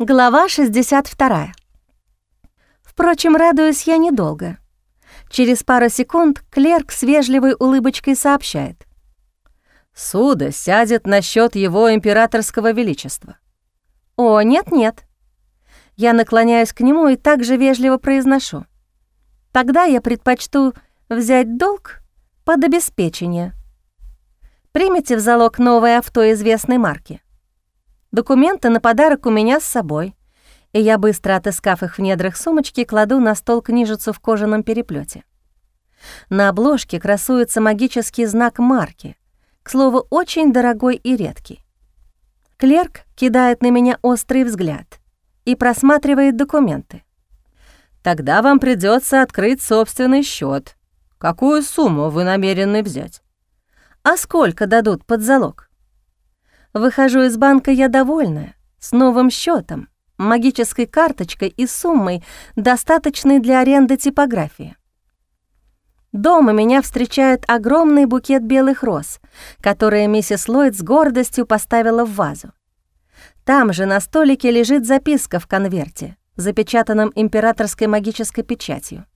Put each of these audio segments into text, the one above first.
Глава 62. Впрочем, радуюсь я недолго. Через пару секунд клерк с вежливой улыбочкой сообщает. «Суда сядет на счет его императорского величества». «О, нет-нет». Я наклоняюсь к нему и также вежливо произношу. «Тогда я предпочту взять долг под обеспечение. Примите в залог новое авто известной марки. Документы на подарок у меня с собой, и я, быстро отыскав их в недрах сумочки, кладу на стол книжицу в кожаном переплете. На обложке красуется магический знак марки, к слову, очень дорогой и редкий. Клерк кидает на меня острый взгляд и просматривает документы. «Тогда вам придется открыть собственный счет. Какую сумму вы намерены взять?» «А сколько дадут под залог?» Выхожу из банка я довольная, с новым счетом, магической карточкой и суммой, достаточной для аренды типографии. Дома меня встречает огромный букет белых роз, которые миссис Ллойд с гордостью поставила в вазу. Там же на столике лежит записка в конверте, запечатанном императорской магической печатью.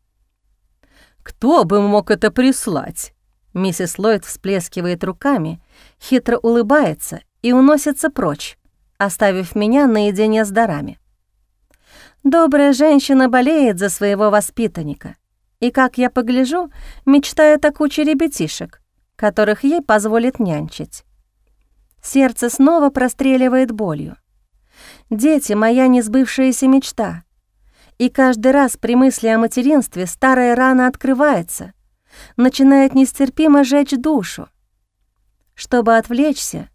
«Кто бы мог это прислать?» Миссис Ллойд всплескивает руками, хитро улыбается и уносится прочь, оставив меня наедине с дарами. Добрая женщина болеет за своего воспитанника, и, как я погляжу, мечтает о куче ребятишек, которых ей позволит нянчить. Сердце снова простреливает болью. Дети — моя несбывшаяся мечта, и каждый раз при мысли о материнстве старая рана открывается, начинает нестерпимо жечь душу. Чтобы отвлечься,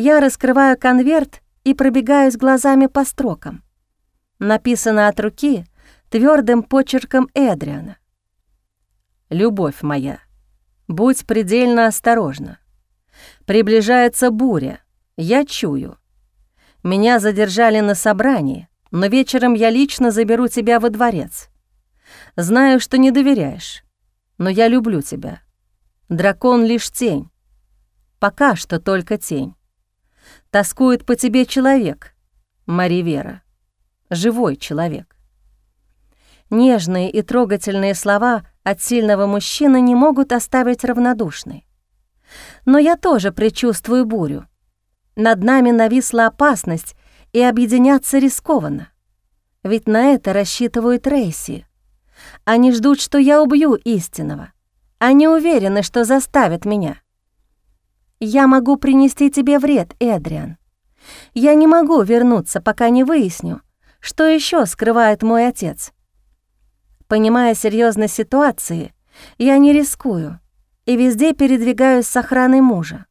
я раскрываю конверт и пробегаюсь глазами по строкам. Написано от руки твердым почерком Эдриана. «Любовь моя, будь предельно осторожна. Приближается буря, я чую. Меня задержали на собрании, но вечером я лично заберу тебя во дворец. Знаю, что не доверяешь, но я люблю тебя. Дракон — лишь тень. Пока что только тень. Тоскует по тебе человек, Мари Вера. Живой человек. Нежные и трогательные слова от сильного мужчины не могут оставить равнодушной. Но я тоже предчувствую бурю. Над нами нависла опасность, и объединяться рискованно. Ведь на это рассчитывают Рейси. Они ждут, что я убью истинного. Они уверены, что заставят меня. Я могу принести тебе вред, Эдриан. Я не могу вернуться, пока не выясню, что еще скрывает мой отец. Понимая серьезность ситуации, я не рискую и везде передвигаюсь с охраной мужа.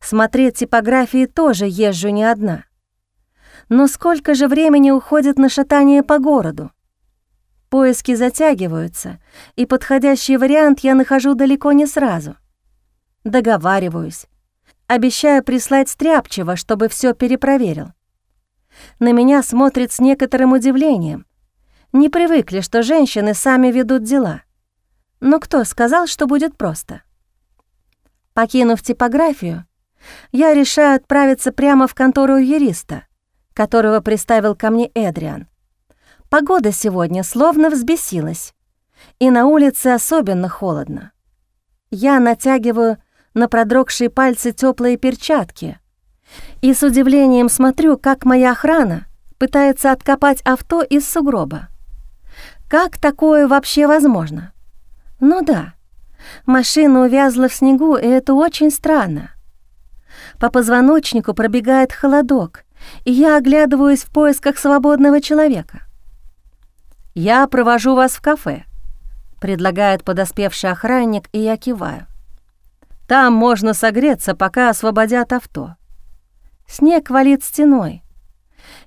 Смотреть типографии тоже езжу не одна. Но сколько же времени уходит на шатание по городу? Поиски затягиваются, и подходящий вариант я нахожу далеко не сразу — Договариваюсь. Обещаю прислать стряпчиво, чтобы все перепроверил. На меня смотрит с некоторым удивлением. Не привыкли, что женщины сами ведут дела. Но кто сказал, что будет просто? Покинув типографию, я решаю отправиться прямо в контору юриста, которого приставил ко мне Эдриан. Погода сегодня словно взбесилась, и на улице особенно холодно. Я натягиваю на продрогшие пальцы теплые перчатки. И с удивлением смотрю, как моя охрана пытается откопать авто из сугроба. Как такое вообще возможно? Ну да, машина увязла в снегу, и это очень странно. По позвоночнику пробегает холодок, и я оглядываюсь в поисках свободного человека. «Я провожу вас в кафе», — предлагает подоспевший охранник, и я киваю. Там можно согреться, пока освободят авто. Снег валит стеной.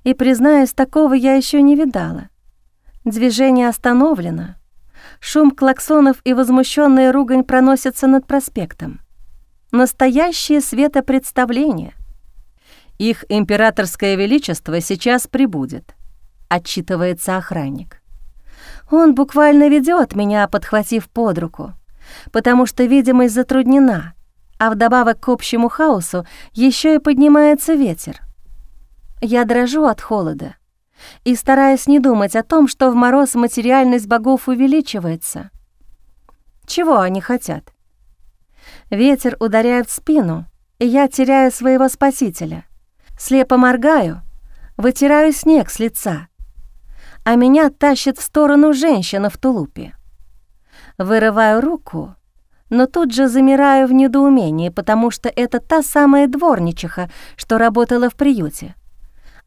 И, признаюсь, такого я еще не видала. Движение остановлено. Шум клаксонов и возмущенная ругань проносятся над проспектом. Настоящее светопредставление. Их императорское величество сейчас прибудет, отчитывается охранник. Он буквально ведет меня, подхватив под руку потому что видимость затруднена, а вдобавок к общему хаосу еще и поднимается ветер. Я дрожу от холода и стараюсь не думать о том, что в мороз материальность богов увеличивается. Чего они хотят? Ветер ударяет в спину, и я теряю своего спасителя. Слепо моргаю, вытираю снег с лица, а меня тащит в сторону женщина в тулупе. Вырываю руку, но тут же замираю в недоумении, потому что это та самая дворничиха, что работала в приюте.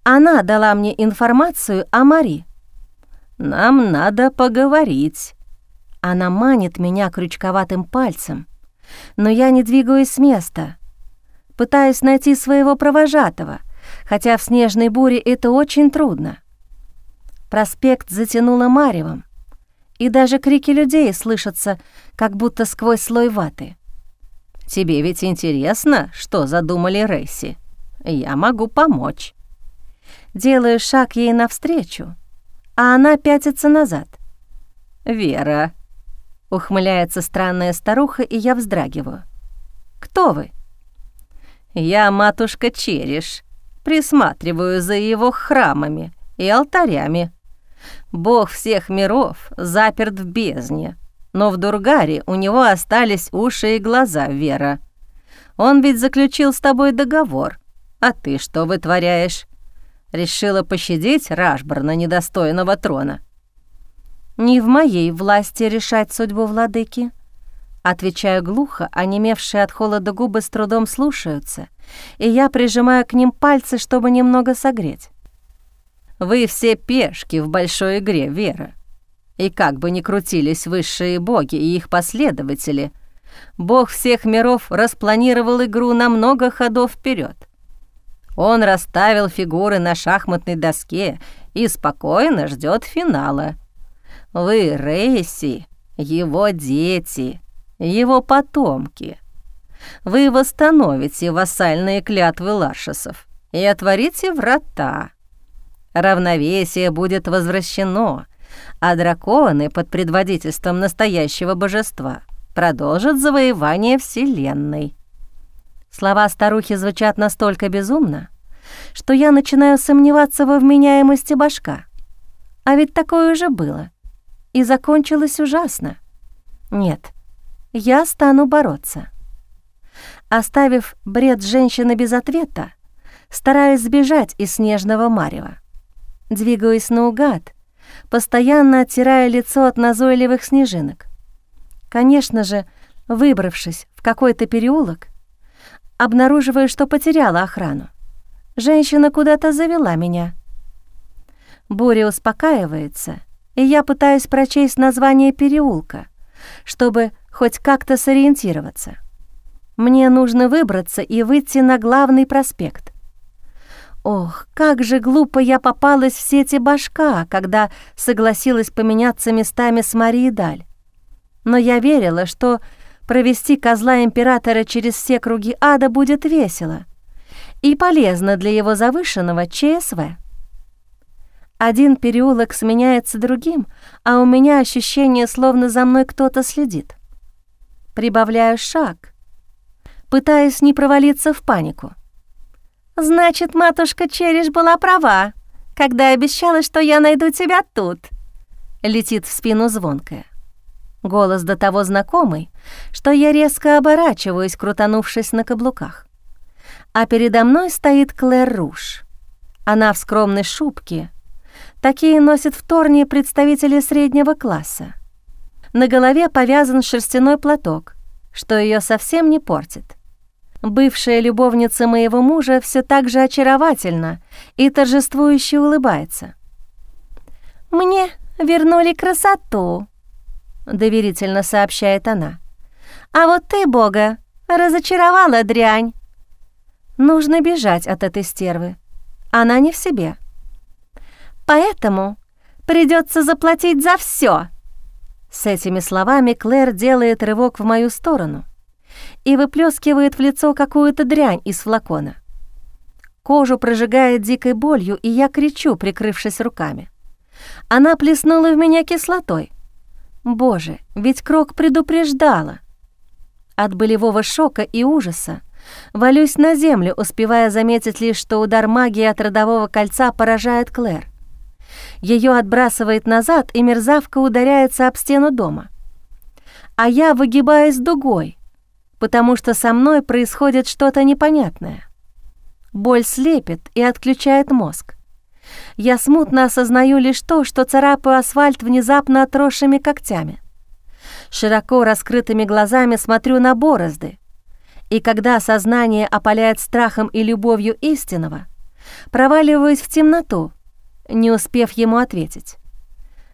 Она дала мне информацию о Мари. «Нам надо поговорить». Она манит меня крючковатым пальцем, но я не двигаюсь с места. Пытаюсь найти своего провожатого, хотя в снежной буре это очень трудно. Проспект затянуло маревом, и даже крики людей слышатся, как будто сквозь слой ваты. «Тебе ведь интересно, что задумали Рейси? Я могу помочь». Делаю шаг ей навстречу, а она пятится назад. «Вера», — ухмыляется странная старуха, и я вздрагиваю. «Кто вы?» «Я матушка Череш, присматриваю за его храмами и алтарями. Бог всех миров заперт в бездне, но в Дургаре у него остались уши и глаза, Вера. Он ведь заключил с тобой договор, а ты что вытворяешь? Решила пощадить Рашборна, недостойного трона?» «Не в моей власти решать судьбу владыки», Отвечаю глухо, онемевшие от холода губы с трудом слушаются, и я прижимаю к ним пальцы, чтобы немного согреть. «Вы все пешки в большой игре, Вера. И как бы ни крутились высшие боги и их последователи, бог всех миров распланировал игру на много ходов вперед. Он расставил фигуры на шахматной доске и спокойно ждет финала. Вы, Рейси, его дети, его потомки. Вы восстановите вассальные клятвы Ларшесов и отворите врата. Равновесие будет возвращено, а драконы под предводительством настоящего божества продолжат завоевание Вселенной. Слова старухи звучат настолько безумно, что я начинаю сомневаться во вменяемости башка. А ведь такое уже было. И закончилось ужасно. Нет, я стану бороться. Оставив бред женщины без ответа, стараюсь сбежать из снежного марева. Двигаюсь наугад, постоянно оттирая лицо от назойливых снежинок. Конечно же, выбравшись в какой-то переулок, обнаруживаю, что потеряла охрану. Женщина куда-то завела меня. Буря успокаивается, и я пытаюсь прочесть название переулка, чтобы хоть как-то сориентироваться. Мне нужно выбраться и выйти на главный проспект. Ох, как же глупо я попалась в сети башка, когда согласилась поменяться местами с Марией Даль. Но я верила, что провести козла императора через все круги ада будет весело и полезно для его завышенного ЧСВ. Один переулок сменяется другим, а у меня ощущение, словно за мной кто-то следит. Прибавляю шаг, пытаясь не провалиться в панику. «Значит, матушка Череш была права, когда обещала, что я найду тебя тут», — летит в спину звонкая. Голос до того знакомый, что я резко оборачиваюсь, крутанувшись на каблуках. А передо мной стоит Клэр Руш. Она в скромной шубке. Такие носят в Торне представители среднего класса. На голове повязан шерстяной платок, что ее совсем не портит. Бывшая любовница моего мужа все так же очаровательна и торжествующе улыбается. «Мне вернули красоту», — доверительно сообщает она. «А вот ты, Бога, разочаровала дрянь». Нужно бежать от этой стервы. Она не в себе. Поэтому придется заплатить за все. С этими словами Клэр делает рывок в мою сторону и выплескивает в лицо какую-то дрянь из флакона. Кожу прожигает дикой болью, и я кричу, прикрывшись руками. Она плеснула в меня кислотой. Боже, ведь Крок предупреждала. От болевого шока и ужаса Валюсь на землю, успевая заметить лишь, что удар магии от родового кольца поражает Клэр. Ее отбрасывает назад, и мерзавка ударяется об стену дома. А я выгибаюсь дугой, потому что со мной происходит что-то непонятное. Боль слепит и отключает мозг. Я смутно осознаю лишь то, что царапаю асфальт внезапно отросшими когтями. Широко раскрытыми глазами смотрю на борозды, и когда сознание опаляет страхом и любовью истинного, проваливаюсь в темноту, не успев ему ответить.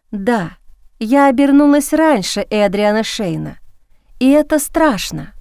Да, я обернулась раньше Эдриана Шейна, и это страшно.